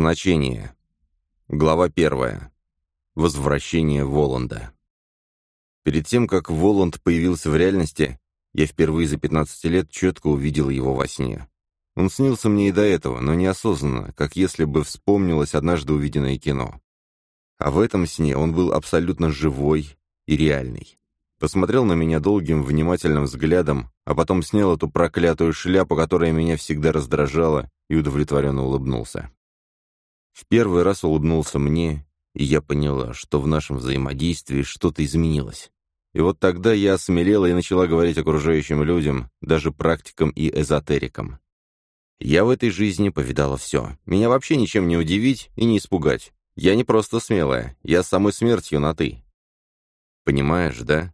Значение. Глава первая. Возвращение Воланда. Перед тем, как Воланд появился в реальности, я впервые за 15 лет четко увидел его во сне. Он снился мне и до этого, но неосознанно, как если бы вспомнилось однажды увиденное кино. А в этом сне он был абсолютно живой и реальный. Посмотрел на меня долгим, внимательным взглядом, а потом снял эту проклятую шляпу, которая меня всегда раздражала, и удовлетворенно улыбнулся. В первый раз улыбнулся мне, и я поняла, что в нашем взаимодействии что-то изменилось. И вот тогда я осмелела и начала говорить окружающим людям, даже практикам и эзотерикам. Я в этой жизни повидала все. Меня вообще ничем не удивить и не испугать. Я не просто смелая, я с самой смертью на «ты». Понимаешь, да?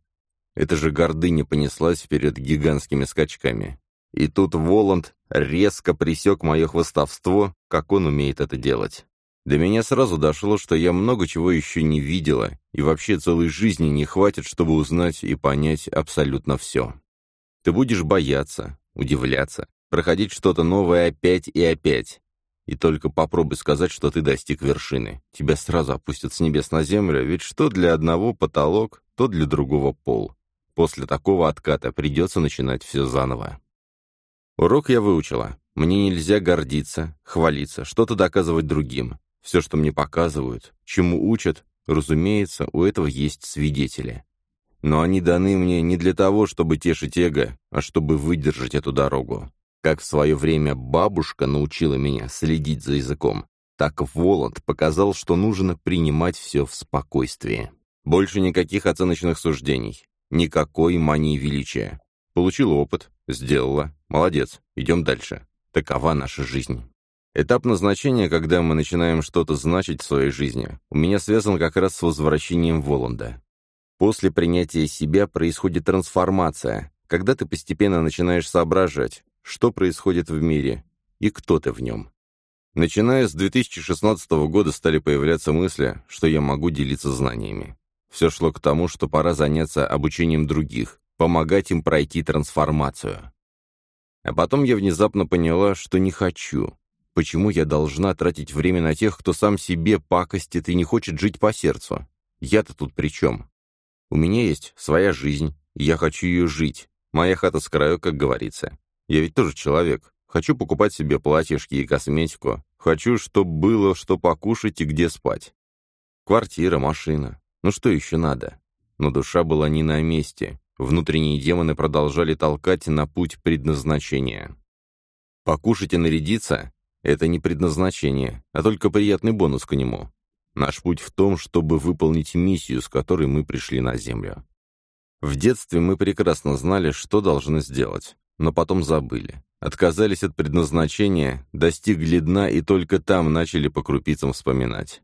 Это же гордыня понеслась вперед гигантскими скачками. И тут Воланд резко присек мое хвостовство, как он умеет это делать. До меня сразу дошло, что я много чего еще не видела, и вообще целой жизни не хватит, чтобы узнать и понять абсолютно все. Ты будешь бояться, удивляться, проходить что-то новое опять и опять. И только попробуй сказать, что ты достиг вершины. Тебя сразу опустят с небес на землю, ведь что для одного потолок, то для другого пол. После такого отката придется начинать все заново. Урок я выучила. Мне нельзя гордиться, хвалиться, что-то доказывать другим. Все, что мне показывают, чему учат, разумеется, у этого есть свидетели. Но они даны мне не для того, чтобы тешить эго, а чтобы выдержать эту дорогу. Как в свое время бабушка научила меня следить за языком, так Воланд показал, что нужно принимать все в спокойствии. Больше никаких оценочных суждений, никакой мании величия. Получила опыт, сделала, молодец, идем дальше. Такова наша жизнь. Этап назначения, когда мы начинаем что-то значить в своей жизни, у меня связан как раз с возвращением Воланда. После принятия себя происходит трансформация, когда ты постепенно начинаешь соображать, что происходит в мире и кто ты в нем. Начиная с 2016 года стали появляться мысли, что я могу делиться знаниями. Все шло к тому, что пора заняться обучением других, помогать им пройти трансформацию. А потом я внезапно поняла, что не хочу, Почему я должна тратить время на тех, кто сам себе пакостит и не хочет жить по сердцу? Я-то тут при чем? У меня есть своя жизнь, я хочу ее жить. Моя хата с краю, как говорится. Я ведь тоже человек. Хочу покупать себе платьишки и косметику. Хочу, чтобы было что покушать и где спать. Квартира, машина. Ну что еще надо? Но душа была не на месте. Внутренние демоны продолжали толкать на путь предназначения. Покушать и нарядиться это не предназначение, а только приятный бонус к нему. Наш путь в том, чтобы выполнить миссию, с которой мы пришли на Землю. В детстве мы прекрасно знали, что должны сделать, но потом забыли. Отказались от предназначения, достигли дна и только там начали по крупицам вспоминать.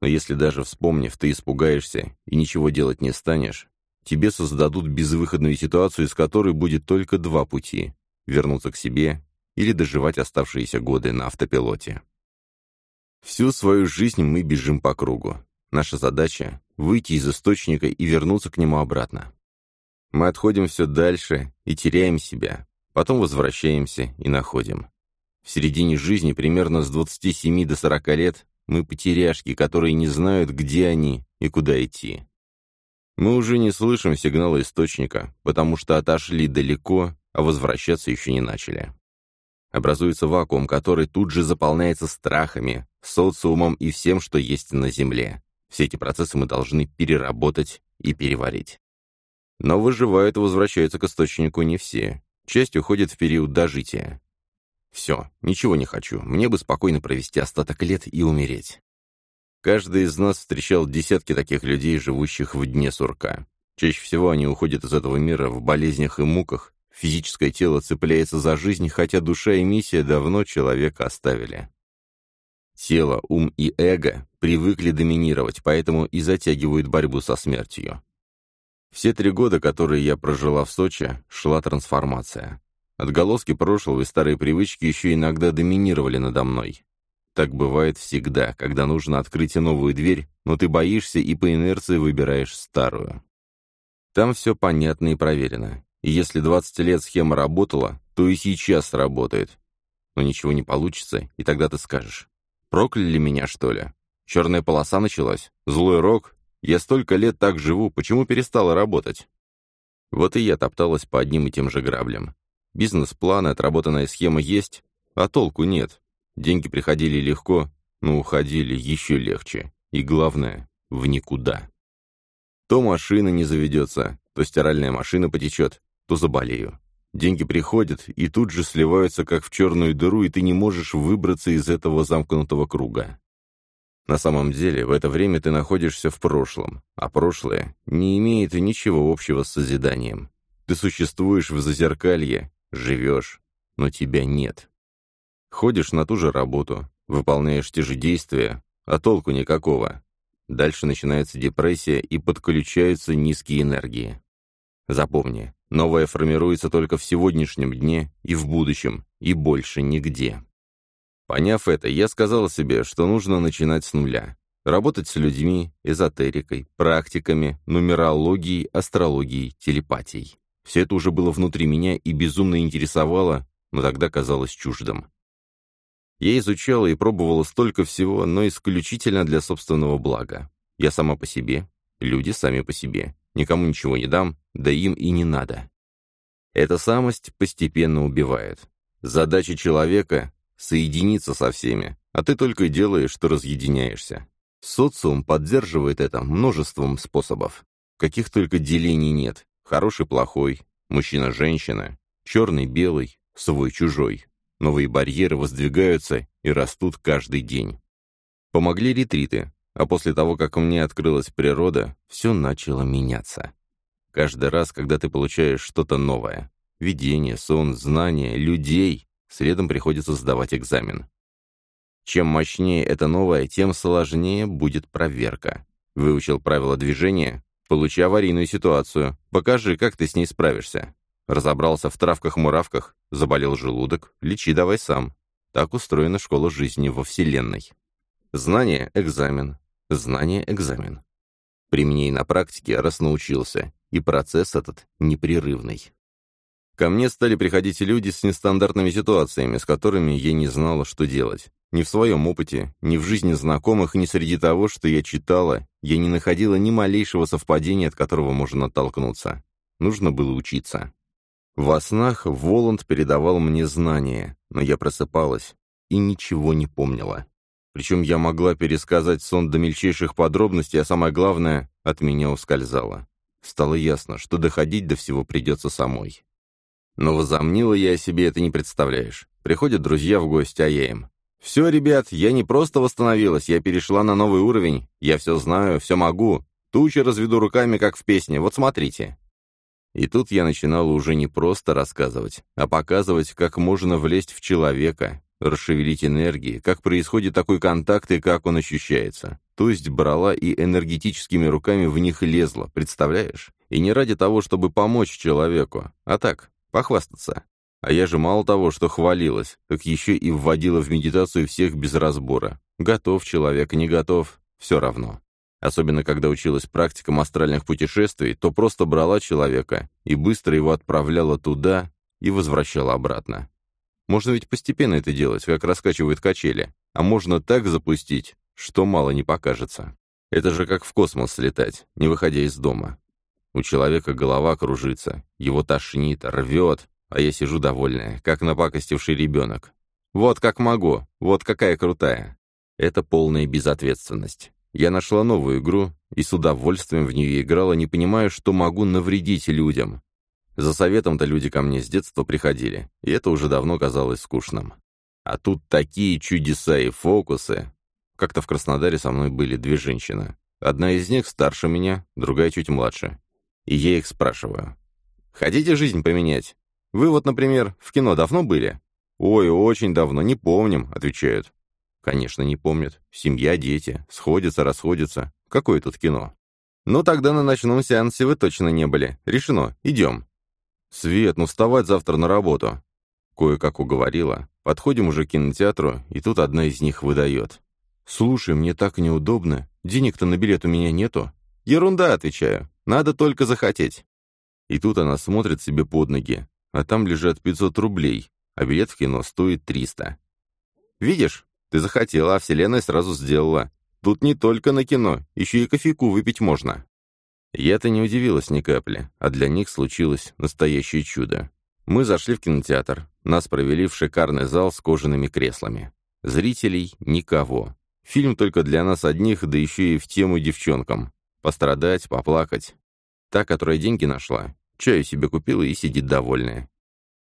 Но если даже вспомнив, ты испугаешься и ничего делать не станешь, тебе создадут безвыходную ситуацию, из которой будет только два пути — вернуться к себе или доживать оставшиеся годы на автопилоте. Всю свою жизнь мы бежим по кругу. Наша задача — выйти из источника и вернуться к нему обратно. Мы отходим все дальше и теряем себя, потом возвращаемся и находим. В середине жизни, примерно с 27 до 40 лет, мы потеряшки, которые не знают, где они и куда идти. Мы уже не слышим сигнала источника, потому что отошли далеко, а возвращаться еще не начали. Образуется вакуум, который тут же заполняется страхами, социумом и всем, что есть на Земле. Все эти процессы мы должны переработать и переварить. Но выживают и возвращаются к источнику не все. Часть уходит в период дожития. Все, ничего не хочу, мне бы спокойно провести остаток лет и умереть. Каждый из нас встречал десятки таких людей, живущих в дне сурка. Чаще всего они уходят из этого мира в болезнях и муках, Физическое тело цепляется за жизнь, хотя душа и миссия давно человека оставили. Тело, ум и эго привыкли доминировать, поэтому и затягивают борьбу со смертью. Все три года, которые я прожила в Сочи, шла трансформация. Отголоски прошлого и старые привычки еще иногда доминировали надо мной. Так бывает всегда, когда нужно открыть новую дверь, но ты боишься и по инерции выбираешь старую. Там все понятно и проверено. И если 20 лет схема работала, то и сейчас работает. Но ничего не получится, и тогда ты скажешь. Прокляли меня, что ли? Черная полоса началась? Злой рок? Я столько лет так живу, почему перестала работать? Вот и я топталась по одним и тем же граблям. Бизнес-план и отработанная схема есть, а толку нет. Деньги приходили легко, но уходили еще легче. И главное, в никуда. То машина не заведется, то стиральная машина потечет, то заболею. Деньги приходят и тут же сливаются, как в черную дыру, и ты не можешь выбраться из этого замкнутого круга. На самом деле, в это время ты находишься в прошлом, а прошлое не имеет ничего общего с созиданием. Ты существуешь в зазеркалье, живешь, но тебя нет. Ходишь на ту же работу, выполняешь те же действия, а толку никакого. Дальше начинается депрессия и подключаются низкие энергии. Запомни, новое формируется только в сегодняшнем дне и в будущем, и больше нигде. Поняв это, я сказал себе, что нужно начинать с нуля. Работать с людьми, эзотерикой, практиками, нумерологией, астрологией, телепатией. Все это уже было внутри меня и безумно интересовало, но тогда казалось чуждым. Я изучала и пробовала столько всего, но исключительно для собственного блага. Я сама по себе, люди сами по себе. Никому ничего не дам, да им и не надо. Эта самость постепенно убивает. Задача человека соединиться со всеми, а ты только делаешь, что разъединяешься. Социум поддерживает это множеством способов. Каких только делений нет. Хороший-плохой, мужчина-женщина, черный-белый, свой-чужой. Новые барьеры воздвигаются и растут каждый день. Помогли ретриты, а после того, как мне открылась природа, все начало меняться. Каждый раз, когда ты получаешь что-то новое, видение, сон, знания, людей, Следом приходится сдавать экзамен. Чем мощнее это новое, тем сложнее будет проверка. Выучил правила движения? Получи аварийную ситуацию. Покажи, как ты с ней справишься. Разобрался в травках-муравках? Заболел желудок? Лечи давай сам. Так устроена школа жизни во Вселенной. Знание — экзамен. Знание — экзамен. Применей на практике, раз научился. И процесс этот непрерывный. Ко мне стали приходить люди с нестандартными ситуациями, с которыми я не знала, что делать. Ни в своем опыте, ни в жизни знакомых, ни среди того, что я читала, я не находила ни малейшего совпадения, от которого можно оттолкнуться. Нужно было учиться. Во снах Воланд передавал мне знания, но я просыпалась и ничего не помнила. Причем я могла пересказать сон до мельчайших подробностей, а самое главное, от меня ускользало. Стало ясно, что доходить до всего придется самой. Но возомнила я о себе, это не представляешь. Приходят друзья в гости, а я им. «Все, ребят, я не просто восстановилась, я перешла на новый уровень. Я все знаю, все могу. Тучи разведу руками, как в песне. Вот смотрите». И тут я начинала уже не просто рассказывать, а показывать, как можно влезть в человека, расшевелить энергии, как происходит такой контакт и как он ощущается. То есть брала и энергетическими руками в них лезла, представляешь? И не ради того, чтобы помочь человеку, а так, Похвастаться. А я же мало того, что хвалилась, так еще и вводила в медитацию всех без разбора. Готов человек, не готов, все равно. Особенно, когда училась практикам астральных путешествий, то просто брала человека и быстро его отправляла туда и возвращала обратно. Можно ведь постепенно это делать, как раскачивают качели, а можно так запустить, что мало не покажется. Это же как в космос слетать, не выходя из дома. У человека голова кружится, его тошнит, рвет, а я сижу довольная, как напакостивший ребенок. Вот как могу, вот какая крутая. Это полная безответственность. Я нашла новую игру и с удовольствием в нее играла, не понимая, что могу навредить людям. За советом-то люди ко мне с детства приходили, и это уже давно казалось скучным. А тут такие чудеса и фокусы. Как-то в Краснодаре со мной были две женщины. Одна из них старше меня, другая чуть младше. И я их спрашиваю. «Хотите жизнь поменять? Вы вот, например, в кино давно были?» «Ой, очень давно, не помним», — отвечают. «Конечно, не помнят. Семья, дети, сходятся, расходятся. Какое тут кино?» «Ну, тогда на ночном сеансе вы точно не были. Решено, идем». «Свет, ну вставать завтра на работу». Кое-как уговорила. Подходим уже к кинотеатру, и тут одна из них выдает. «Слушай, мне так неудобно. Денег-то на билет у меня нету». «Ерунда», — отвечаю. Надо только захотеть. И тут она смотрит себе под ноги, а там лежат 500 рублей, а билет в кино стоит 300. Видишь? Ты захотела, а вселенная сразу сделала. Тут не только на кино, еще и кофейку выпить можно». Я-то не удивилась ни капли, а для них случилось настоящее чудо. Мы зашли в кинотеатр. Нас провели в шикарный зал с кожаными креслами. Зрителей никого. Фильм только для нас одних, да еще и в тему девчонкам. Пострадать, поплакать. Та, которая деньги нашла, чаю себе купила и сидит довольная.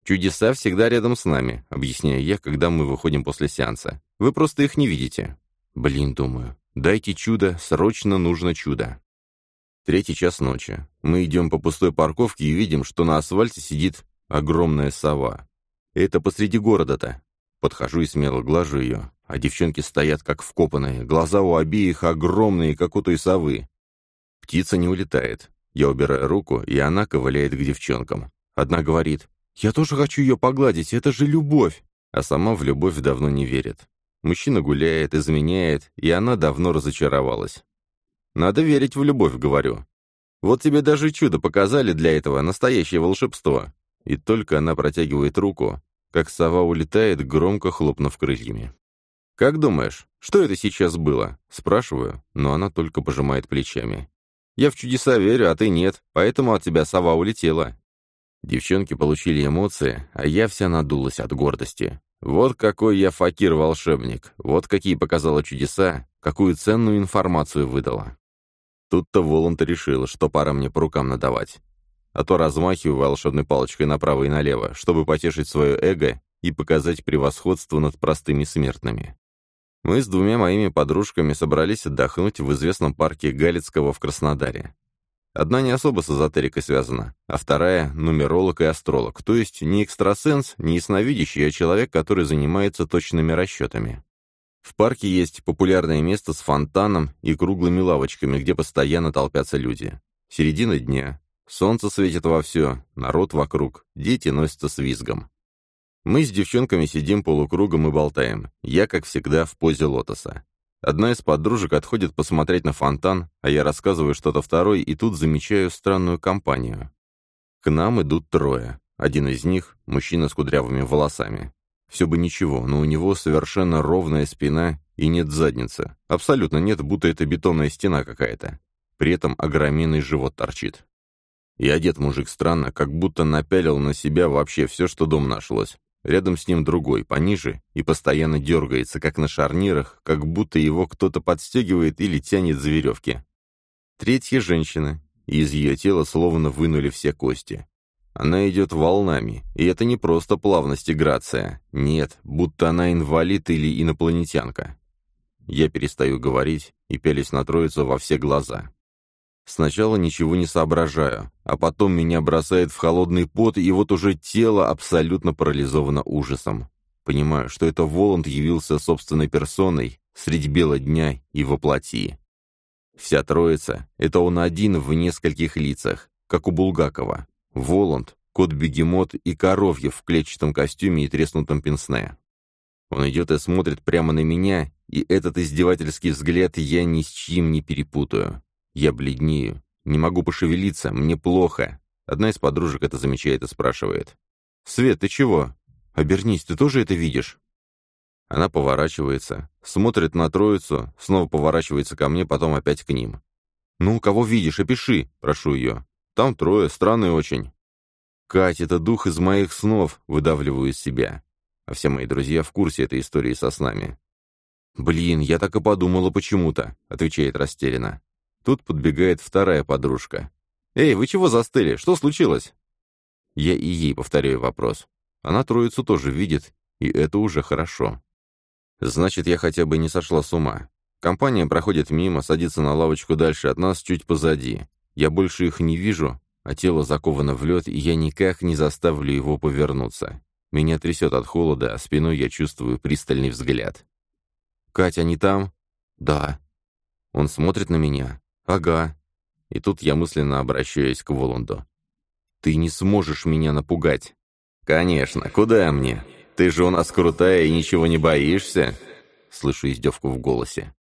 «Чудеса всегда рядом с нами», — объясняю я, когда мы выходим после сеанса. «Вы просто их не видите». Блин, думаю, дайте чудо, срочно нужно чудо. Третий час ночи. Мы идем по пустой парковке и видим, что на асфальте сидит огромная сова. Это посреди города-то. Подхожу и смело глажу ее, а девчонки стоят как вкопанные, глаза у обеих огромные, как у той совы. Птица не улетает. Я убираю руку, и она ковыляет к девчонкам. Одна говорит, «Я тоже хочу ее погладить, это же любовь!» А сама в любовь давно не верит. Мужчина гуляет, изменяет, и она давно разочаровалась. «Надо верить в любовь», — говорю. «Вот тебе даже чудо показали для этого, настоящее волшебство». И только она протягивает руку, как сова улетает, громко хлопнув крыльями. «Как думаешь, что это сейчас было?» — спрашиваю, но она только пожимает плечами. «Я в чудеса верю, а ты нет, поэтому от тебя сова улетела». Девчонки получили эмоции, а я вся надулась от гордости. Вот какой я факир-волшебник, вот какие показала чудеса, какую ценную информацию выдала. Тут-то Воланта решила, что пора мне по рукам надавать. А то размахиваю волшебной палочкой направо и налево, чтобы потешить свое эго и показать превосходство над простыми смертными. Мы с двумя моими подружками собрались отдохнуть в известном парке Галицкого в Краснодаре. Одна не особо с эзотерикой связана, а вторая — нумеролог и астролог, то есть не экстрасенс, не ясновидящий, а человек, который занимается точными расчетами. В парке есть популярное место с фонтаном и круглыми лавочками, где постоянно толпятся люди. Середина дня. Солнце светит вовсю, народ вокруг, дети носятся с визгом. Мы с девчонками сидим полукругом и болтаем. Я, как всегда, в позе лотоса. Одна из подружек отходит посмотреть на фонтан, а я рассказываю что-то второй, и тут замечаю странную компанию. К нам идут трое. Один из них — мужчина с кудрявыми волосами. Все бы ничего, но у него совершенно ровная спина и нет задницы. Абсолютно нет, будто это бетонная стена какая-то. При этом огроменный живот торчит. И одет мужик странно, как будто напялил на себя вообще все, что дом нашлось. Рядом с ним другой, пониже, и постоянно дергается, как на шарнирах, как будто его кто-то подстегивает или тянет за веревки. Третья женщина, и из ее тела словно вынули все кости. Она идет волнами, и это не просто плавность и грация. Нет, будто она инвалид или инопланетянка. Я перестаю говорить и пялись на троицу во все глаза. Сначала ничего не соображаю, а потом меня бросает в холодный пот, и вот уже тело абсолютно парализовано ужасом. Понимаю, что это Воланд явился собственной персоной средь бела дня и воплоти. Вся троица — это он один в нескольких лицах, как у Булгакова. Воланд, кот-бегемот и Коровьев в клетчатом костюме и треснутом пенсне. Он идет и смотрит прямо на меня, и этот издевательский взгляд я ни с чьим не перепутаю. Я бледнею. Не могу пошевелиться, мне плохо. Одна из подружек это замечает и спрашивает. «Свет, ты чего? Обернись, ты тоже это видишь?» Она поворачивается, смотрит на троицу, снова поворачивается ко мне, потом опять к ним. «Ну, кого видишь, опиши», — прошу ее. «Там трое, странные очень». «Кать, это дух из моих снов», — выдавливаю из себя. А все мои друзья в курсе этой истории со снами. «Блин, я так и подумала почему-то», — отвечает растерянно. Тут подбегает вторая подружка. «Эй, вы чего застыли? Что случилось?» Я и ей повторяю вопрос. Она троицу тоже видит, и это уже хорошо. Значит, я хотя бы не сошла с ума. Компания проходит мимо, садится на лавочку дальше от нас, чуть позади. Я больше их не вижу, а тело заковано в лед, и я никак не заставлю его повернуться. Меня трясет от холода, а спиной я чувствую пристальный взгляд. «Катя, не там?» «Да». Он смотрит на меня, «Ага». И тут я мысленно обращаюсь к Воланду. «Ты не сможешь меня напугать». «Конечно, куда мне? Ты же у нас крутая и ничего не боишься?» Слышу издевку в голосе.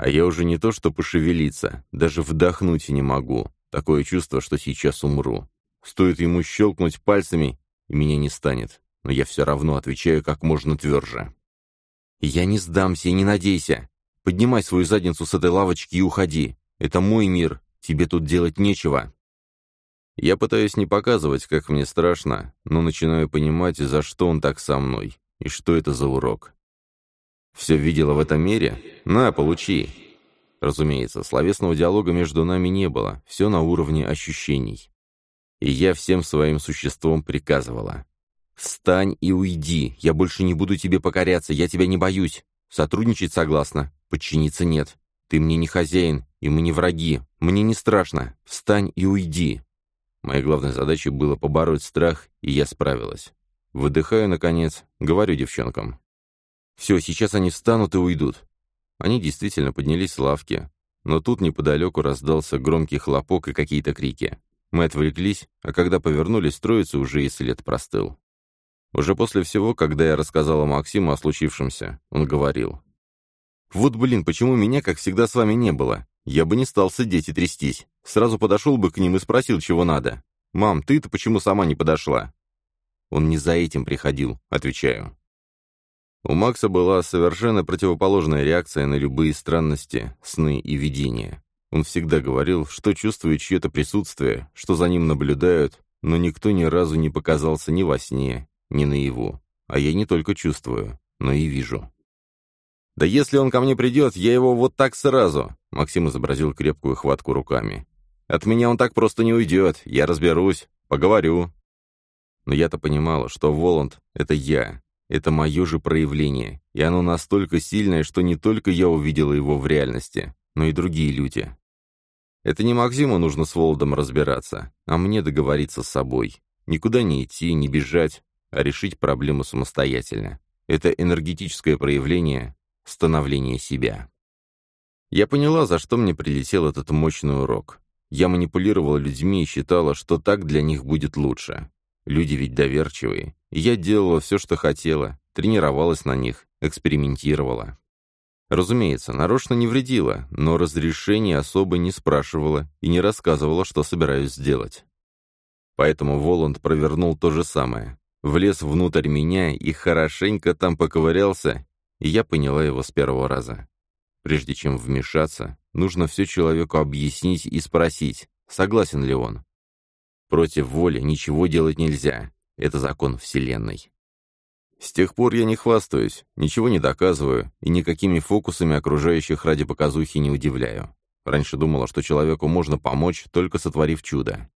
А я уже не то что пошевелиться, даже вдохнуть не могу. Такое чувство, что сейчас умру. Стоит ему щелкнуть пальцами, и меня не станет. Но я все равно отвечаю как можно тверже. «Я не сдамся и не надейся. Поднимай свою задницу с этой лавочки и уходи. Это мой мир, тебе тут делать нечего». Я пытаюсь не показывать, как мне страшно, но начинаю понимать, за что он так со мной, и что это за урок. «Все видела в этом мире? На, получи!» Разумеется, словесного диалога между нами не было, все на уровне ощущений. И я всем своим существом приказывала. «Встань и уйди, я больше не буду тебе покоряться, я тебя не боюсь. Сотрудничать согласна, подчиниться нет. Ты мне не хозяин, и мы не враги, мне не страшно. Встань и уйди». Моей главной задачей было побороть страх, и я справилась. Выдыхаю, наконец, говорю девчонкам. «Все, сейчас они встанут и уйдут. Они действительно поднялись с лавки, но тут неподалеку раздался громкий хлопок и какие-то крики. Мы отвлеклись, а когда повернулись, троица уже и след простыл. Уже после всего, когда я рассказала Максиму о случившемся, он говорил. «Вот, блин, почему меня, как всегда, с вами не было? Я бы не стал сидеть и трястись. Сразу подошел бы к ним и спросил, чего надо. «Мам, ты-то почему сама не подошла?» «Он не за этим приходил», — отвечаю. У Макса была совершенно противоположная реакция на любые странности, сны и видения. Он всегда говорил, что чувствует чье-то присутствие, что за ним наблюдают, но никто ни разу не показался ни во сне, ни наяву. А я не только чувствую, но и вижу. «Да если он ко мне придет, я его вот так сразу!» Максим изобразил крепкую хватку руками. «От меня он так просто не уйдет, я разберусь, поговорю». Но я-то понимала, что Воланд — это я, это мое же проявление, и оно настолько сильное, что не только я увидела его в реальности, но и другие люди. Это не Максиму нужно с Володом разбираться, а мне договориться с собой. Никуда не идти, не бежать, а решить проблему самостоятельно. Это энергетическое проявление становления себя. Я поняла, за что мне прилетел этот мощный урок. Я манипулировала людьми и считала, что так для них будет лучше. Люди ведь доверчивые. Я делала все, что хотела, тренировалась на них, экспериментировала. Разумеется, нарочно не вредила, но разрешения особо не спрашивала и не рассказывала, что собираюсь сделать. Поэтому Воланд провернул то же самое. Влез внутрь меня и хорошенько там поковырялся, и я поняла его с первого раза. Прежде чем вмешаться, нужно все человеку объяснить и спросить, согласен ли он. Против воли ничего делать нельзя. Это закон Вселенной. С тех пор я не хвастаюсь, ничего не доказываю и никакими фокусами окружающих ради показухи не удивляю. Раньше думала, что человеку можно помочь, только сотворив чудо.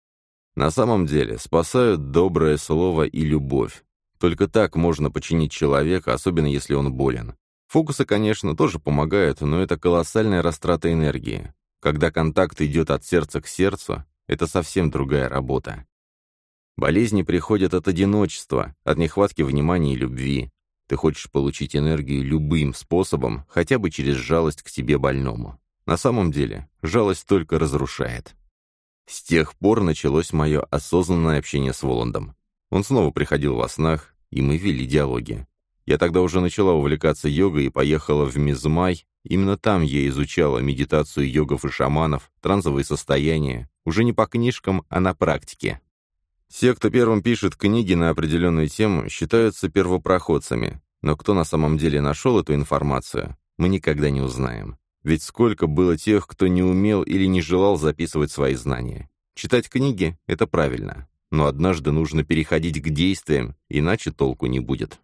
На самом деле спасают доброе слово и любовь. Только так можно починить человека, особенно если он болен. Фокусы, конечно, тоже помогают, но это колоссальная растрата энергии. Когда контакт идет от сердца к сердцу, это совсем другая работа. Болезни приходят от одиночества, от нехватки внимания и любви. Ты хочешь получить энергию любым способом, хотя бы через жалость к тебе больному. На самом деле, жалость только разрушает. С тех пор началось мое осознанное общение с Воландом. Он снова приходил во снах, и мы вели диалоги. Я тогда уже начала увлекаться йогой и поехала в Мизмай. Именно там я изучала медитацию йогов и шаманов, трансовые состояния, уже не по книжкам, а на практике. Все, кто первым пишет книги на определенную тему, считаются первопроходцами, но кто на самом деле нашел эту информацию, мы никогда не узнаем. Ведь сколько было тех, кто не умел или не желал записывать свои знания. Читать книги — это правильно, но однажды нужно переходить к действиям, иначе толку не будет.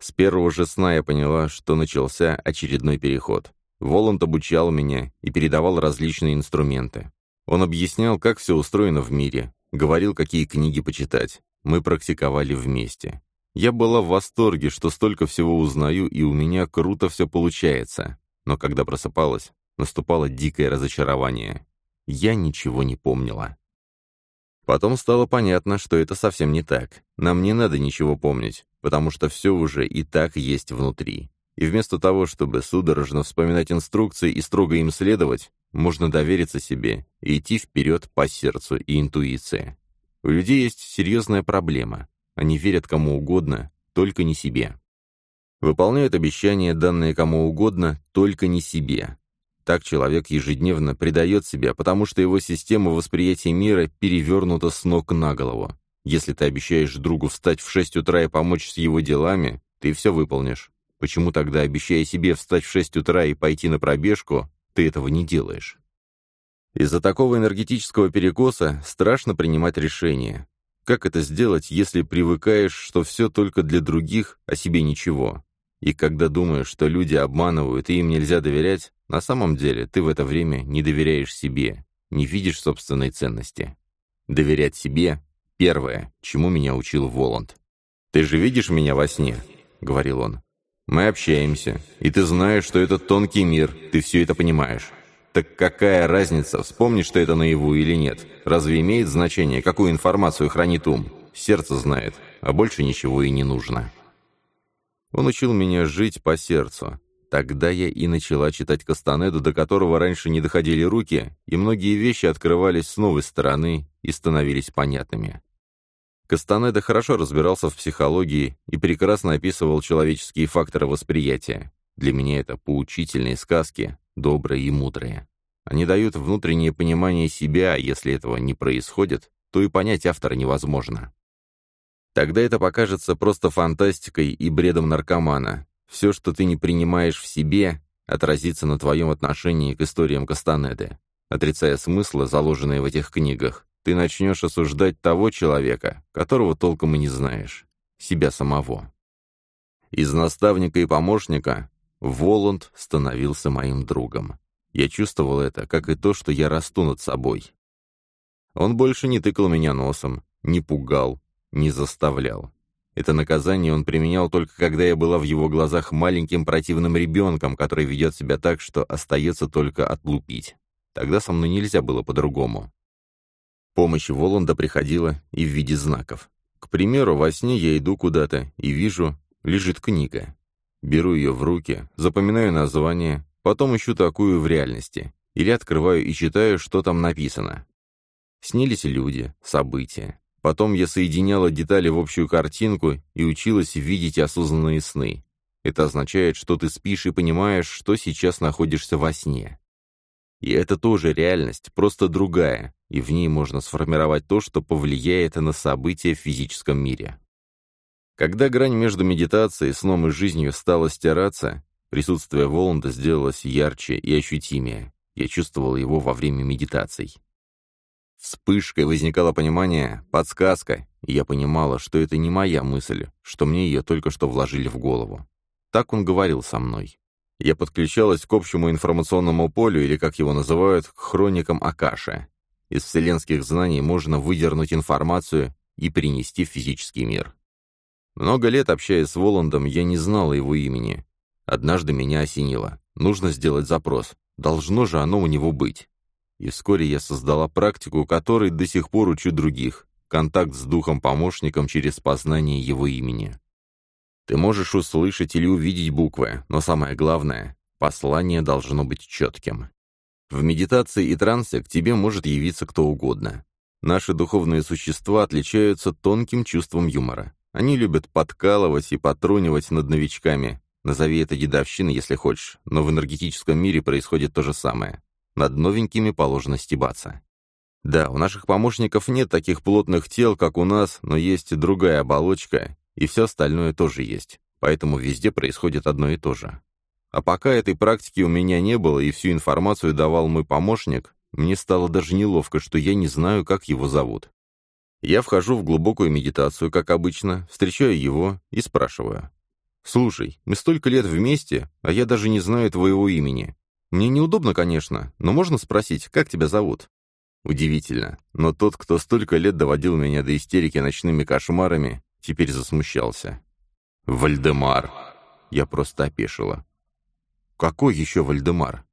С первого же сна я поняла, что начался очередной переход. Воланд обучал меня и передавал различные инструменты. Он объяснял, как все устроено в мире, говорил, какие книги почитать. Мы практиковали вместе. Я была в восторге, что столько всего узнаю, и у меня круто все получается. Но когда просыпалась, наступало дикое разочарование. Я ничего не помнила. Потом стало понятно, что это совсем не так. Нам не надо ничего помнить, потому что все уже и так есть внутри. И вместо того, чтобы судорожно вспоминать инструкции и строго им следовать, можно довериться себе и идти вперед по сердцу и интуиции. У людей есть серьезная проблема. Они верят кому угодно, только не себе. Выполняют обещания, данные кому угодно, только не себе. Так человек ежедневно предает себя, потому что его система восприятия мира перевернута с ног на голову. Если ты обещаешь другу встать в 6 утра и помочь с его делами, ты все выполнишь, Почему тогда, обещая себе встать в шесть утра и пойти на пробежку, ты этого не делаешь? Из-за такого энергетического перекоса страшно принимать решения. Как это сделать, если привыкаешь, что все только для других, а себе ничего? И когда думаешь, что люди обманывают и им нельзя доверять, на самом деле ты в это время не доверяешь себе, не видишь собственной ценности. Доверять себе — первое, чему меня учил Воланд. «Ты же видишь меня во сне?» — говорил он. «Мы общаемся, и ты знаешь, что это тонкий мир, ты все это понимаешь. Так какая разница, вспомнишь ты это наяву или нет? Разве имеет значение, какую информацию хранит ум? Сердце знает, а больше ничего и не нужно». Он учил меня жить по сердцу. Тогда я и начала читать Кастанеду, до которого раньше не доходили руки, и многие вещи открывались с новой стороны и становились понятными. Кастанеда хорошо разбирался в психологии и прекрасно описывал человеческие факторы восприятия. Для меня это поучительные сказки, добрые и мудрые. Они дают внутреннее понимание себя, если этого не происходит, то и понять автора невозможно. Тогда это покажется просто фантастикой и бредом наркомана. Все, что ты не принимаешь в себе, отразится на твоем отношении к историям Кастанеды. Отрицая смыслы, заложенные в этих книгах, ты начнешь осуждать того человека, которого толком и не знаешь, себя самого. Из наставника и помощника Воланд становился моим другом. Я чувствовал это, как и то, что я расту над собой. Он больше не тыкал меня носом, не пугал, не заставлял. Это наказание он применял только когда я была в его глазах маленьким противным ребенком, который ведет себя так, что остается только отлупить. Тогда со мной нельзя было по-другому. Помощь Воланда приходила и в виде знаков. К примеру, во сне я иду куда-то и вижу, лежит книга. Беру ее в руки, запоминаю название, потом ищу такую в реальности. Или открываю и читаю, что там написано. Снились люди, события. Потом я соединяла детали в общую картинку и училась видеть осознанные сны. Это означает, что ты спишь и понимаешь, что сейчас находишься во сне. И это тоже реальность, просто другая, и в ней можно сформировать то, что повлияет на события в физическом мире. Когда грань между медитацией, сном и жизнью стала стираться, присутствие Воланда сделалось ярче и ощутимее. Я чувствовал его во время медитаций. Вспышкой возникало понимание, подсказка, и я понимала, что это не моя мысль, что мне ее только что вложили в голову. Так он говорил со мной. Я подключалась к общему информационному полю, или, как его называют, к хроникам Акаши. Из вселенских знаний можно выдернуть информацию и принести в физический мир. Много лет общаясь с Воландом, я не знала его имени. Однажды меня осенило. Нужно сделать запрос. Должно же оно у него быть. И вскоре я создала практику, которой до сих пор учу других. Контакт с духом-помощником через познание его имени. Ты можешь услышать или увидеть буквы, но самое главное — послание должно быть четким. В медитации и трансе к тебе может явиться кто угодно. Наши духовные существа отличаются тонким чувством юмора. Они любят подкалывать и потрунивать над новичками. Назови это дедовщиной, если хочешь, но в энергетическом мире происходит то же самое. Над новенькими положено стебаться. Да, у наших помощников нет таких плотных тел, как у нас, но есть другая оболочка, и все остальное тоже есть. Поэтому везде происходит одно и то же. А пока этой практики у меня не было, и всю информацию давал мой помощник, мне стало даже неловко, что я не знаю, как его зовут. Я вхожу в глубокую медитацию, как обычно, встречаю его и спрашиваю. «Слушай, мы столько лет вместе, а я даже не знаю твоего имени. Мне неудобно, конечно, но можно спросить, как тебя зовут?» Удивительно, но тот, кто столько лет доводил меня до истерики ночными кошмарами, теперь засмущался. «Вальдемар!» Я просто опешила. «Какой еще Вальдемар?»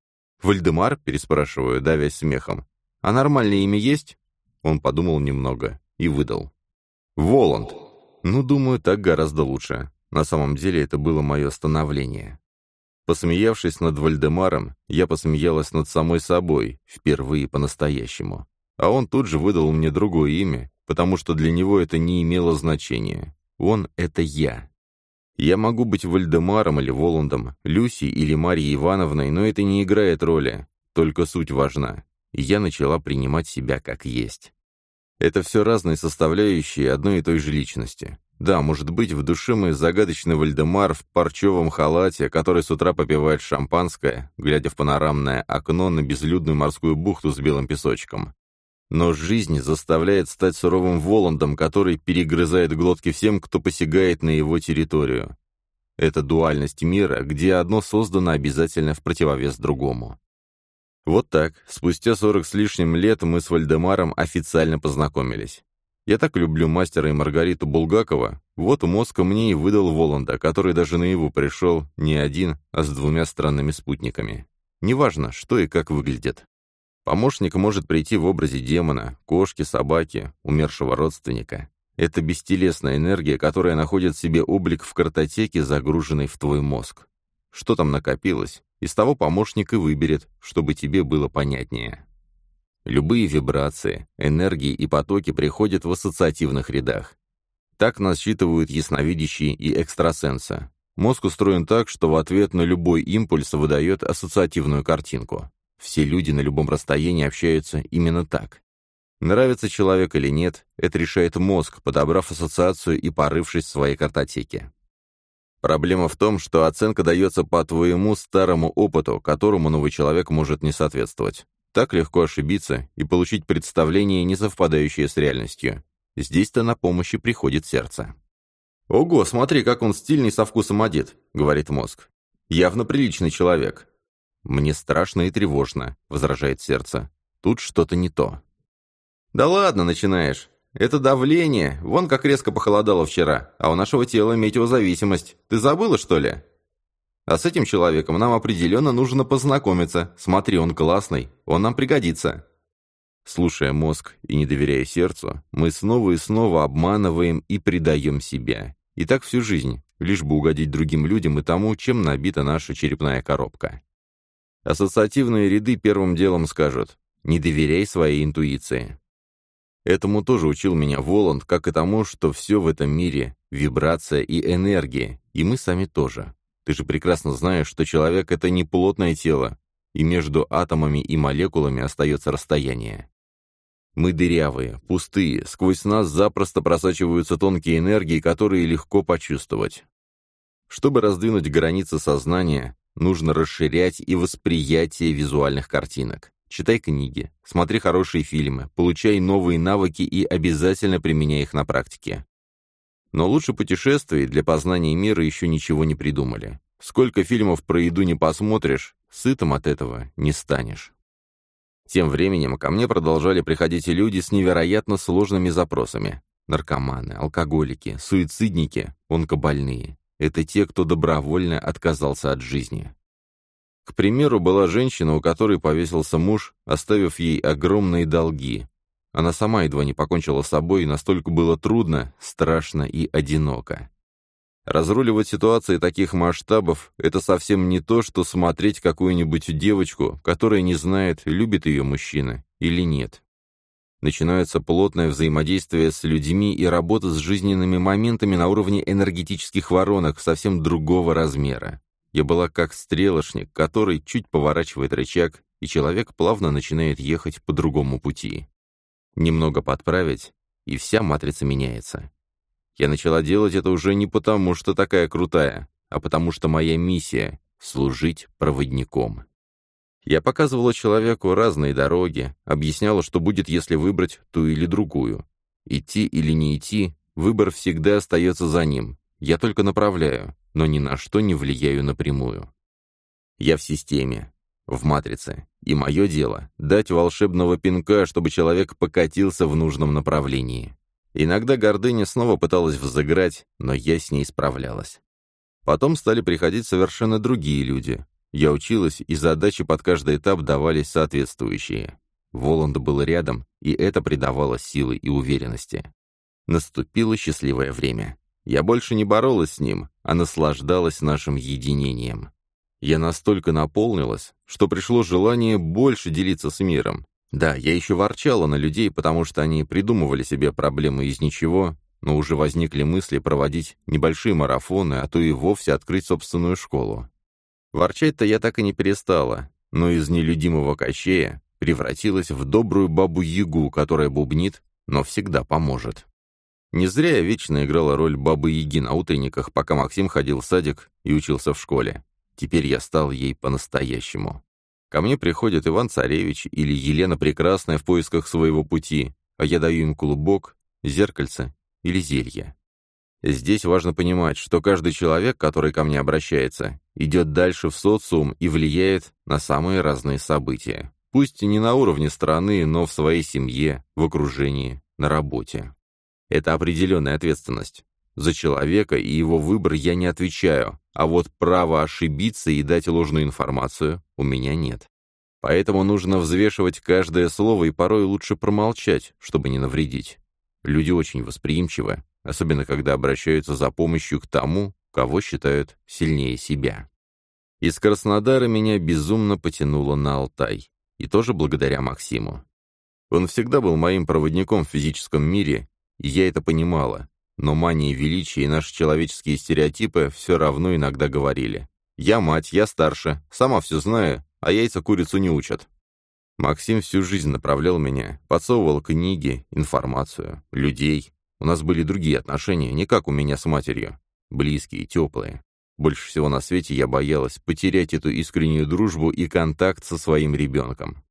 «Вальдемар?» — переспрашиваю, давясь смехом. «А нормальное имя есть?» Он подумал немного и выдал. «Воланд!» «Ну, думаю, так гораздо лучше. На самом деле это было мое становление. Посмеявшись над Вальдемаром, я посмеялась над самой собой, впервые по-настоящему. А он тут же выдал мне другое имя, потому что для него это не имело значения. Он — это я. Я могу быть Вальдемаром или Воландом, Люси или Марьей Ивановной, но это не играет роли, только суть важна. я начала принимать себя как есть. Это все разные составляющие одной и той же личности. Да, может быть, в душе мой загадочный Вальдемар в парчевом халате, который с утра попивает шампанское, глядя в панорамное окно на безлюдную морскую бухту с белым песочком. Но жизнь заставляет стать суровым Воландом, который перегрызает глотки всем, кто посягает на его территорию. Это дуальность мира, где одно создано обязательно в противовес другому. Вот так, спустя сорок с лишним лет мы с Вальдемаром официально познакомились. Я так люблю мастера и Маргариту Булгакова, вот мозг мне и выдал Воланда, который даже наяву пришел не один, а с двумя странными спутниками. Неважно, что и как выглядит. Помощник может прийти в образе демона, кошки, собаки, умершего родственника. Это бестелесная энергия, которая находит себе облик в картотеке, загруженной в твой мозг. Что там накопилось, из того помощник и выберет, чтобы тебе было понятнее. Любые вибрации, энергии и потоки приходят в ассоциативных рядах. Так нас считывают ясновидящие и экстрасенсы. Мозг устроен так, что в ответ на любой импульс выдает ассоциативную картинку. Все люди на любом расстоянии общаются именно так. Нравится человек или нет, это решает мозг, подобрав ассоциацию и порывшись в своей картотеке. Проблема в том, что оценка дается по твоему старому опыту, которому новый человек может не соответствовать. Так легко ошибиться и получить представление, не совпадающее с реальностью. Здесь-то на помощи приходит сердце. «Ого, смотри, как он стильный со вкусом одет», — говорит мозг. «Явно приличный человек». «Мне страшно и тревожно», — возражает сердце. «Тут что-то не то». «Да ладно, начинаешь. Это давление. Вон как резко похолодало вчера. А у нашего тела метеозависимость. Ты забыла, что ли?» А с этим человеком нам определенно нужно познакомиться. Смотри, он классный, он нам пригодится». Слушая мозг и не доверяя сердцу, мы снова и снова обманываем и предаем себя. И так всю жизнь, лишь бы угодить другим людям и тому, чем набита наша черепная коробка. Ассоциативные ряды первым делом скажут «не доверяй своей интуиции». Этому тоже учил меня Воланд, как и тому, что все в этом мире — вибрация и энергия, и мы сами тоже. Ты же прекрасно знаешь, что человек — это не плотное тело, и между атомами и молекулами остается расстояние. Мы дырявые, пустые, сквозь нас запросто просачиваются тонкие энергии, которые легко почувствовать. Чтобы раздвинуть границы сознания, нужно расширять и восприятие визуальных картинок. Читай книги, смотри хорошие фильмы, получай новые навыки и обязательно применяй их на практике. Но лучше путешествий для познания мира еще ничего не придумали. Сколько фильмов про еду не посмотришь, сытым от этого не станешь. Тем временем ко мне продолжали приходить люди с невероятно сложными запросами. Наркоманы, алкоголики, суицидники, онкобольные. Это те, кто добровольно отказался от жизни. К примеру, была женщина, у которой повесился муж, оставив ей огромные долги, она сама едва не покончила с собой, настолько было трудно, страшно и одиноко. Разруливать ситуации таких масштабов – это совсем не то, что смотреть какую-нибудь девочку, которая не знает, любит ее мужчина или нет. Начинается плотное взаимодействие с людьми и работа с жизненными моментами на уровне энергетических воронок совсем другого размера. Я была как стрелочник, который чуть поворачивает рычаг, и человек плавно начинает ехать по другому пути. Немного подправить, и вся матрица меняется. Я начала делать это уже не потому, что такая крутая, а потому что моя миссия — служить проводником. Я показывала человеку разные дороги, объясняла, что будет, если выбрать ту или другую. Идти или не идти, выбор всегда остается за ним. Я только направляю, но ни на что не влияю напрямую. Я в системе, в матрице, и мое дело — дать волшебного пинка, чтобы человек покатился в нужном направлении. Иногда гордыня снова пыталась взыграть, но я с ней справлялась. Потом стали приходить совершенно другие люди. Я училась, и задачи под каждый этап давались соответствующие. Воланд был рядом, и это придавало силы и уверенности. Наступило счастливое время. Я больше не боролась с ним, а наслаждалась нашим единением. Я настолько наполнилась, что пришло желание больше делиться с миром. Да, я еще ворчала на людей, потому что они придумывали себе проблемы из ничего, но уже возникли мысли проводить небольшие марафоны, а то и вовсе открыть собственную школу. Ворчать-то я так и не перестала, но из нелюдимого кощея превратилась в добрую бабу-ягу, которая бубнит, но всегда поможет. Не зря я вечно играла роль бабы-яги на утренниках, пока Максим ходил в садик и учился в школе. Теперь я стал ей по-настоящему. Ко мне приходит Иван Царевич или Елена Прекрасная в поисках своего пути, а я даю им клубок, зеркальце или зелье. Здесь важно понимать, что каждый человек, который ко мне обращается, идет дальше в социум и влияет на самые разные события. Пусть не на уровне страны, но в своей семье, в окружении, на работе. Это определенная ответственность. За человека и его выбор я не отвечаю, а вот право ошибиться и дать ложную информацию у меня нет. Поэтому нужно взвешивать каждое слово и порой лучше промолчать, чтобы не навредить. Люди очень восприимчивы, особенно когда обращаются за помощью к тому, кого считают сильнее себя. Из Краснодара меня безумно потянуло на Алтай, и тоже благодаря Максиму. Он всегда был моим проводником в физическом мире и я это понимала. Но мания величия и наши человеческие стереотипы все равно иногда говорили. «Я мать, я старше, сама все знаю, а яйца курицу не учат». Максим всю жизнь направлял меня, подсовывал книги, информацию, людей. У нас были другие отношения, не как у меня с матерью. Близкие, теплые. Больше всего на свете я боялась потерять эту искреннюю дружбу и контакт со своим ребенком.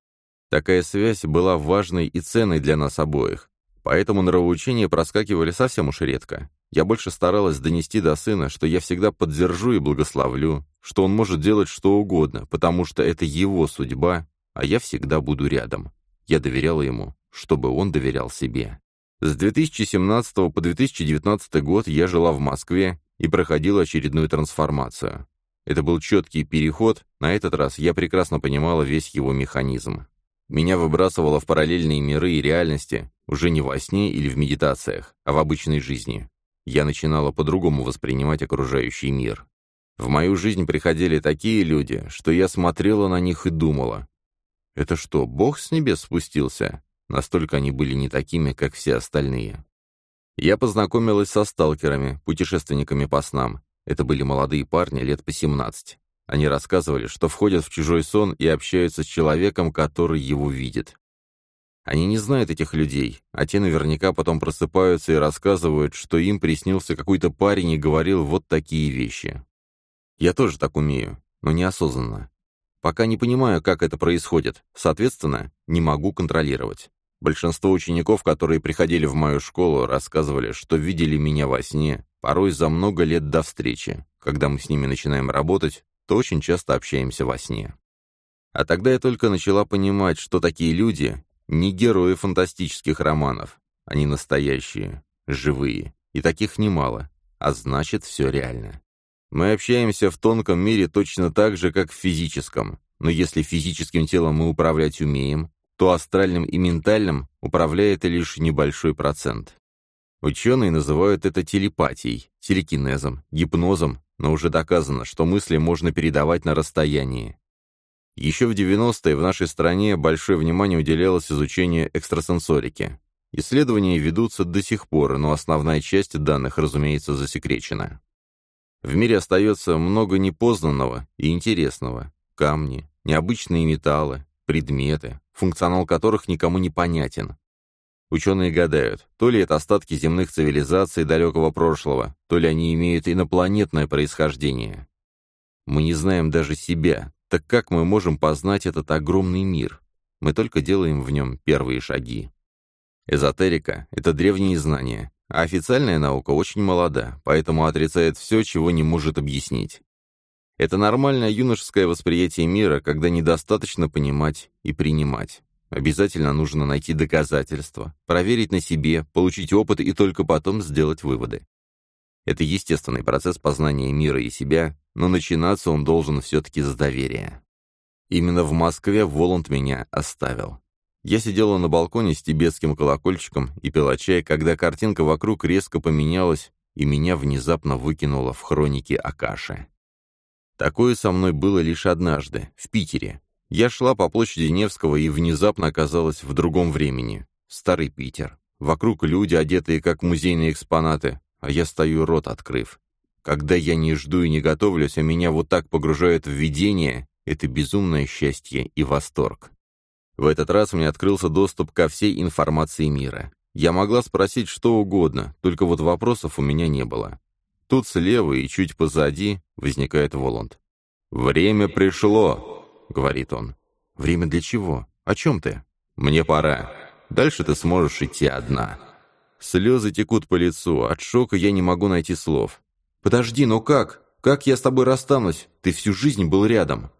Такая связь была важной и ценной для нас обоих, Поэтому нравоучения проскакивали совсем уж редко. Я больше старалась донести до сына, что я всегда поддержу и благословлю, что он может делать что угодно, потому что это его судьба, а я всегда буду рядом. Я доверяла ему, чтобы он доверял себе. С 2017 по 2019 год я жила в Москве и проходила очередную трансформацию. Это был четкий переход, на этот раз я прекрасно понимала весь его механизм. Меня выбрасывало в параллельные миры и реальности, уже не во сне или в медитациях, а в обычной жизни. Я начинала по-другому воспринимать окружающий мир. В мою жизнь приходили такие люди, что я смотрела на них и думала. Это что, Бог с небес спустился? Настолько они были не такими, как все остальные. Я познакомилась со сталкерами, путешественниками по снам. Это были молодые парни лет по 17. Они рассказывали, что входят в чужой сон и общаются с человеком, который его видит. Они не знают этих людей, а те наверняка потом просыпаются и рассказывают, что им приснился какой-то парень и говорил вот такие вещи. Я тоже так умею, но неосознанно. Пока не понимаю, как это происходит, соответственно, не могу контролировать. Большинство учеников, которые приходили в мою школу, рассказывали, что видели меня во сне, порой за много лет до встречи. Когда мы с ними начинаем работать, то очень часто общаемся во сне. А тогда я только начала понимать, что такие люди не герои фантастических романов. Они настоящие, живые, и таких немало, а значит, все реально. Мы общаемся в тонком мире точно так же, как в физическом, но если физическим телом мы управлять умеем, то астральным и ментальным управляет лишь небольшой процент. Ученые называют это телепатией, телекинезом, гипнозом но уже доказано, что мысли можно передавать на расстоянии. Еще в 90-е в нашей стране большое внимание уделялось изучению экстрасенсорики. Исследования ведутся до сих пор, но основная часть данных, разумеется, засекречена. В мире остается много непознанного и интересного. Камни, необычные металлы, предметы, функционал которых никому не понятен. Ученые гадают, то ли это остатки земных цивилизаций далекого прошлого, то ли они имеют инопланетное происхождение. Мы не знаем даже себя, так как мы можем познать этот огромный мир? Мы только делаем в нем первые шаги. Эзотерика — это древние знания, а официальная наука очень молода, поэтому отрицает все, чего не может объяснить. Это нормальное юношеское восприятие мира, когда недостаточно понимать и принимать. Обязательно нужно найти доказательства, проверить на себе, получить опыт и только потом сделать выводы. Это естественный процесс познания мира и себя, но начинаться он должен все-таки с доверия. Именно в Москве Воланд меня оставил. Я сидела на балконе с тибетским колокольчиком и пила чай, когда картинка вокруг резко поменялась, и меня внезапно выкинуло в хроники Акаши. Такое со мной было лишь однажды, в Питере, я шла по площади Невского и внезапно оказалась в другом времени. Старый Питер. Вокруг люди, одетые как музейные экспонаты, а я стою рот открыв. Когда я не жду и не готовлюсь, а меня вот так погружают в видение, это безумное счастье и восторг. В этот раз мне открылся доступ ко всей информации мира. Я могла спросить что угодно, только вот вопросов у меня не было. Тут слева и чуть позади возникает Воланд. «Время пришло», — говорит он. «Время для чего? О чем ты?» «Мне пора. Дальше ты сможешь идти одна». Слезы текут по лицу, от шока я не могу найти слов. «Подожди, но как? Как я с тобой расстанусь? Ты всю жизнь был рядом».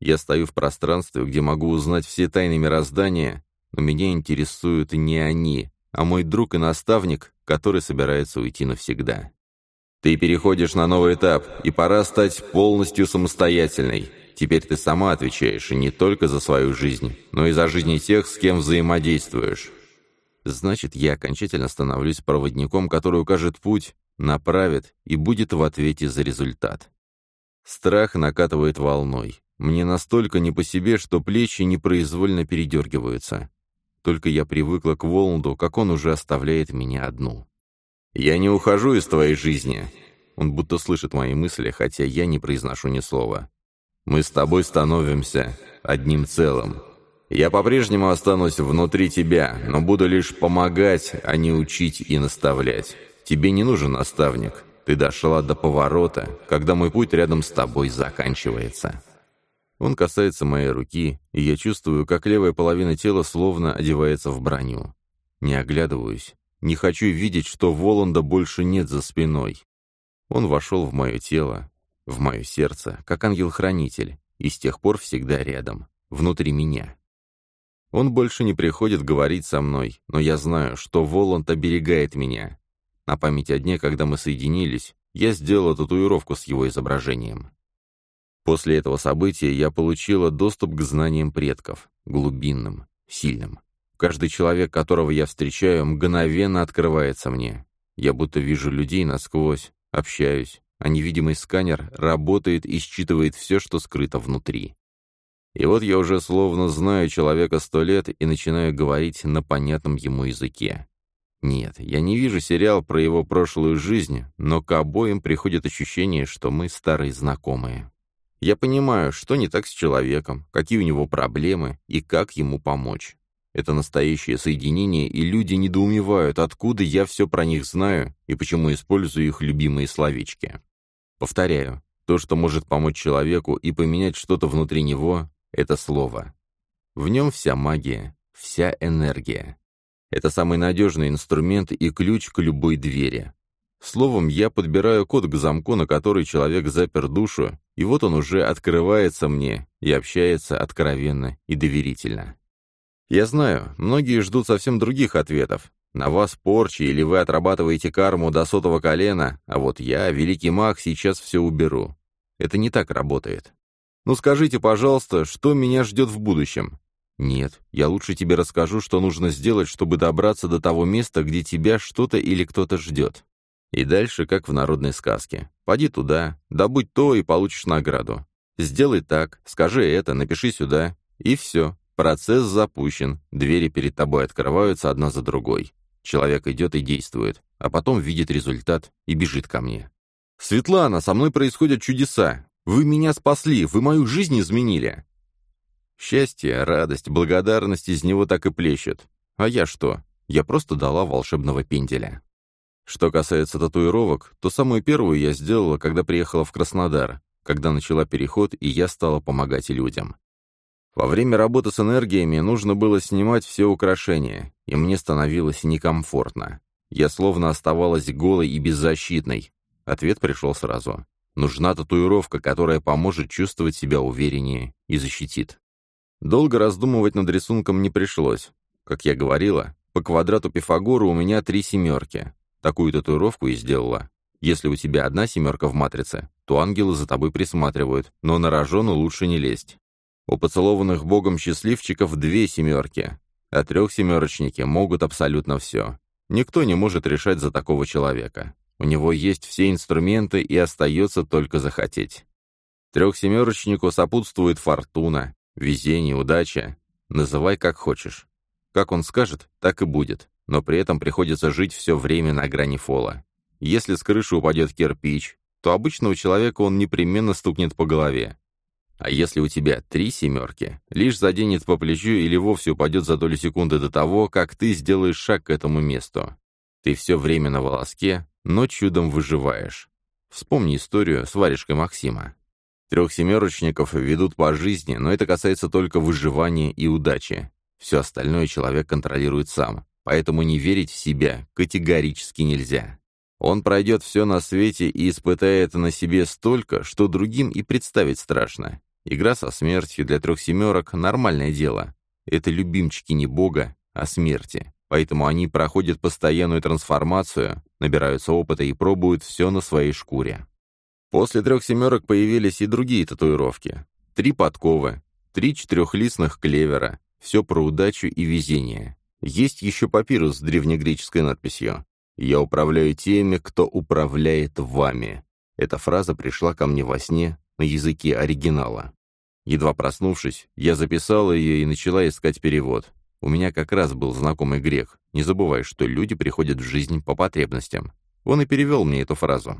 Я стою в пространстве, где могу узнать все тайны мироздания, но меня интересуют не они, а мой друг и наставник, который собирается уйти навсегда. Ты переходишь на новый этап, и пора стать полностью самостоятельной. Теперь ты сама отвечаешь и не только за свою жизнь, но и за жизни тех, с кем взаимодействуешь. Значит, я окончательно становлюсь проводником, который укажет путь, направит и будет в ответе за результат. Страх накатывает волной. Мне настолько не по себе, что плечи непроизвольно передергиваются. Только я привыкла к Воланду, как он уже оставляет меня одну. «Я не ухожу из твоей жизни». Он будто слышит мои мысли, хотя я не произношу ни слова. «Мы с тобой становимся одним целым. Я по-прежнему останусь внутри тебя, но буду лишь помогать, а не учить и наставлять. Тебе не нужен наставник. Ты дошла до поворота, когда мой путь рядом с тобой заканчивается». Он касается моей руки, и я чувствую, как левая половина тела словно одевается в броню. Не оглядываюсь. Не хочу видеть, что Воланда больше нет за спиной. Он вошел в мое тело, в мое сердце, как ангел-хранитель, и с тех пор всегда рядом, внутри меня. Он больше не приходит говорить со мной, но я знаю, что Воланд оберегает меня. На память о дне, когда мы соединились, я сделала татуировку с его изображением. После этого события я получила доступ к знаниям предков, глубинным, сильным. Каждый человек, которого я встречаю, мгновенно открывается мне. Я будто вижу людей насквозь, общаюсь, а невидимый сканер работает и считывает все, что скрыто внутри. И вот я уже словно знаю человека сто лет и начинаю говорить на понятном ему языке. Нет, я не вижу сериал про его прошлую жизнь, но к обоим приходит ощущение, что мы старые знакомые. Я понимаю, что не так с человеком, какие у него проблемы и как ему помочь. Это настоящее соединение, и люди недоумевают, откуда я все про них знаю и почему использую их любимые словечки. Повторяю, то, что может помочь человеку и поменять что-то внутри него, это слово. В нем вся магия, вся энергия. Это самый надежный инструмент и ключ к любой двери. Словом, я подбираю код к замку, на который человек запер душу, и вот он уже открывается мне и общается откровенно и доверительно. Я знаю, многие ждут совсем других ответов. На вас порчи или вы отрабатываете карму до сотого колена, а вот я, великий маг, сейчас все уберу. Это не так работает. Ну скажите, пожалуйста, что меня ждет в будущем? Нет, я лучше тебе расскажу, что нужно сделать, чтобы добраться до того места, где тебя что-то или кто-то ждет. И дальше, как в народной сказке. Поди туда, добудь то и получишь награду. Сделай так, скажи это, напиши сюда, и все. Процесс запущен, двери перед тобой открываются одна за другой. Человек идет и действует, а потом видит результат и бежит ко мне. «Светлана, со мной происходят чудеса. Вы меня спасли, вы мою жизнь изменили». Счастье, радость, благодарность из него так и плещет. А я что? Я просто дала волшебного пенделя. Что касается татуировок, то самую первую я сделала, когда приехала в Краснодар, когда начала переход, и я стала помогать людям. Во время работы с энергиями нужно было снимать все украшения, и мне становилось некомфортно. Я словно оставалась голой и беззащитной. Ответ пришел сразу. Нужна татуировка, которая поможет чувствовать себя увереннее и защитит. Долго раздумывать над рисунком не пришлось. Как я говорила, по квадрату Пифагора у меня три семерки. Такую татуировку и сделала. Если у тебя одна семерка в матрице, то ангелы за тобой присматривают, но на рожону лучше не лезть. У поцелованных богом счастливчиков две семерки, а трехсемерочники могут абсолютно все. Никто не может решать за такого человека. У него есть все инструменты и остается только захотеть. Трехсемерочнику сопутствует фортуна, везение, удача. Называй как хочешь. Как он скажет, так и будет но при этом приходится жить все время на грани фола. Если с крыши упадет кирпич, то обычного человека он непременно стукнет по голове. А если у тебя три семерки, лишь заденет по плечу или вовсе упадет за долю секунды до того, как ты сделаешь шаг к этому месту. Ты все время на волоске, но чудом выживаешь. Вспомни историю с варежкой Максима. Трехсемерочников ведут по жизни, но это касается только выживания и удачи. Все остальное человек контролирует сам, поэтому не верить в себя категорически нельзя. Он пройдет все на свете и испытает на себе столько, что другим и представить страшно. Игра со смертью для трех семерок — нормальное дело. Это любимчики не бога, а смерти. Поэтому они проходят постоянную трансформацию, набираются опыта и пробуют все на своей шкуре. После трех семерок появились и другие татуировки. Три подковы, три четырехлистных клевера. Все про удачу и везение. Есть еще папирус с древнегреческой надписью «Я управляю теми, кто управляет вами». Эта фраза пришла ко мне во сне на языке оригинала. Едва проснувшись, я записала ее и начала искать перевод. У меня как раз был знакомый грех. Не забывай, что люди приходят в жизнь по потребностям. Он и перевел мне эту фразу.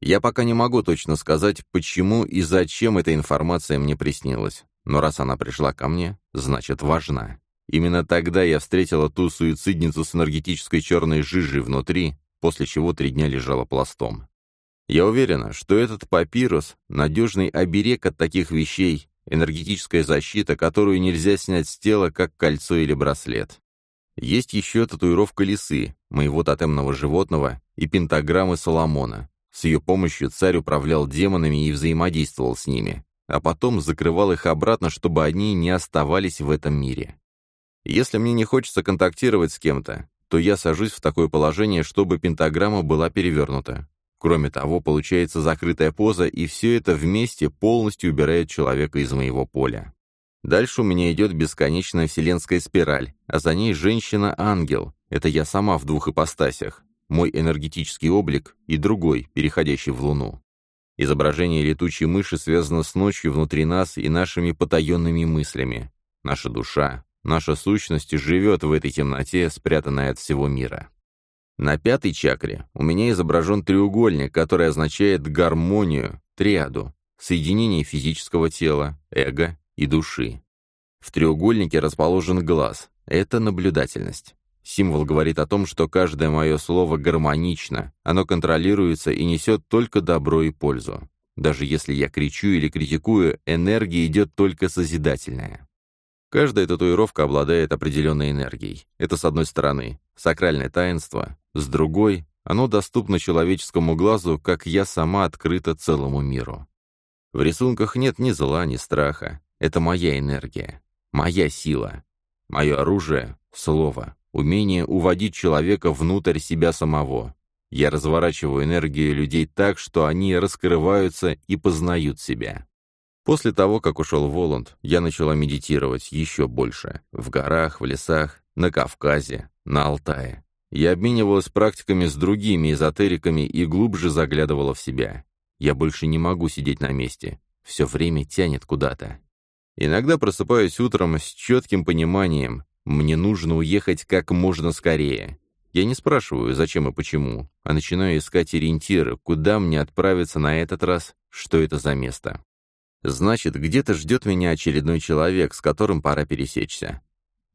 Я пока не могу точно сказать, почему и зачем эта информация мне приснилась. Но раз она пришла ко мне, значит важна. Именно тогда я встретила ту суицидницу с энергетической черной жижей внутри, после чего три дня лежала пластом. Я уверена, что этот папирус — надежный оберег от таких вещей, энергетическая защита, которую нельзя снять с тела, как кольцо или браслет. Есть еще татуировка лисы, моего тотемного животного, и пентаграммы Соломона. С ее помощью царь управлял демонами и взаимодействовал с ними, а потом закрывал их обратно, чтобы они не оставались в этом мире. Если мне не хочется контактировать с кем-то, то я сажусь в такое положение, чтобы пентаграмма была перевернута. Кроме того, получается закрытая поза, и все это вместе полностью убирает человека из моего поля. Дальше у меня идет бесконечная вселенская спираль, а за ней женщина-ангел. Это я сама в двух ипостасях. Мой энергетический облик и другой, переходящий в Луну. Изображение летучей мыши связано с ночью внутри нас и нашими потаенными мыслями. Наша душа, наша сущность живет в этой темноте, спрятанной от всего мира. На пятой чакре у меня изображен треугольник, который означает гармонию, триаду, соединение физического тела, эго и души. В треугольнике расположен глаз. Это наблюдательность. Символ говорит о том, что каждое мое слово гармонично, оно контролируется и несет только добро и пользу. Даже если я кричу или критикую, энергия идет только созидательная. Каждая татуировка обладает определенной энергией. Это с одной стороны сакральное таинство, с другой оно доступно человеческому глазу, как я сама открыта целому миру. В рисунках нет ни зла, ни страха. Это моя энергия, моя сила, мое оружие — слово, умение уводить человека внутрь себя самого. Я разворачиваю энергию людей так, что они раскрываются и познают себя. После того, как ушел Воланд, я начала медитировать еще больше. В горах, в лесах, на Кавказе, на Алтае. Я обменивалась практиками с другими эзотериками и глубже заглядывала в себя. Я больше не могу сидеть на месте. Все время тянет куда-то. Иногда просыпаюсь утром с четким пониманием, мне нужно уехать как можно скорее. Я не спрашиваю, зачем и почему, а начинаю искать ориентиры, куда мне отправиться на этот раз, что это за место. Значит, где-то ждет меня очередной человек, с которым пора пересечься.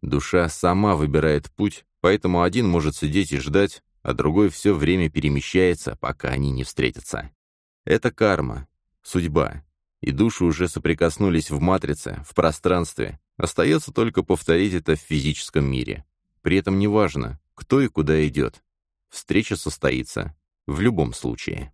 Душа сама выбирает путь, поэтому один может сидеть и ждать, а другой все время перемещается, пока они не встретятся. Это карма, судьба. И души уже соприкоснулись в матрице, в пространстве. Остается только повторить это в физическом мире. При этом неважно, кто и куда идет. Встреча состоится в любом случае.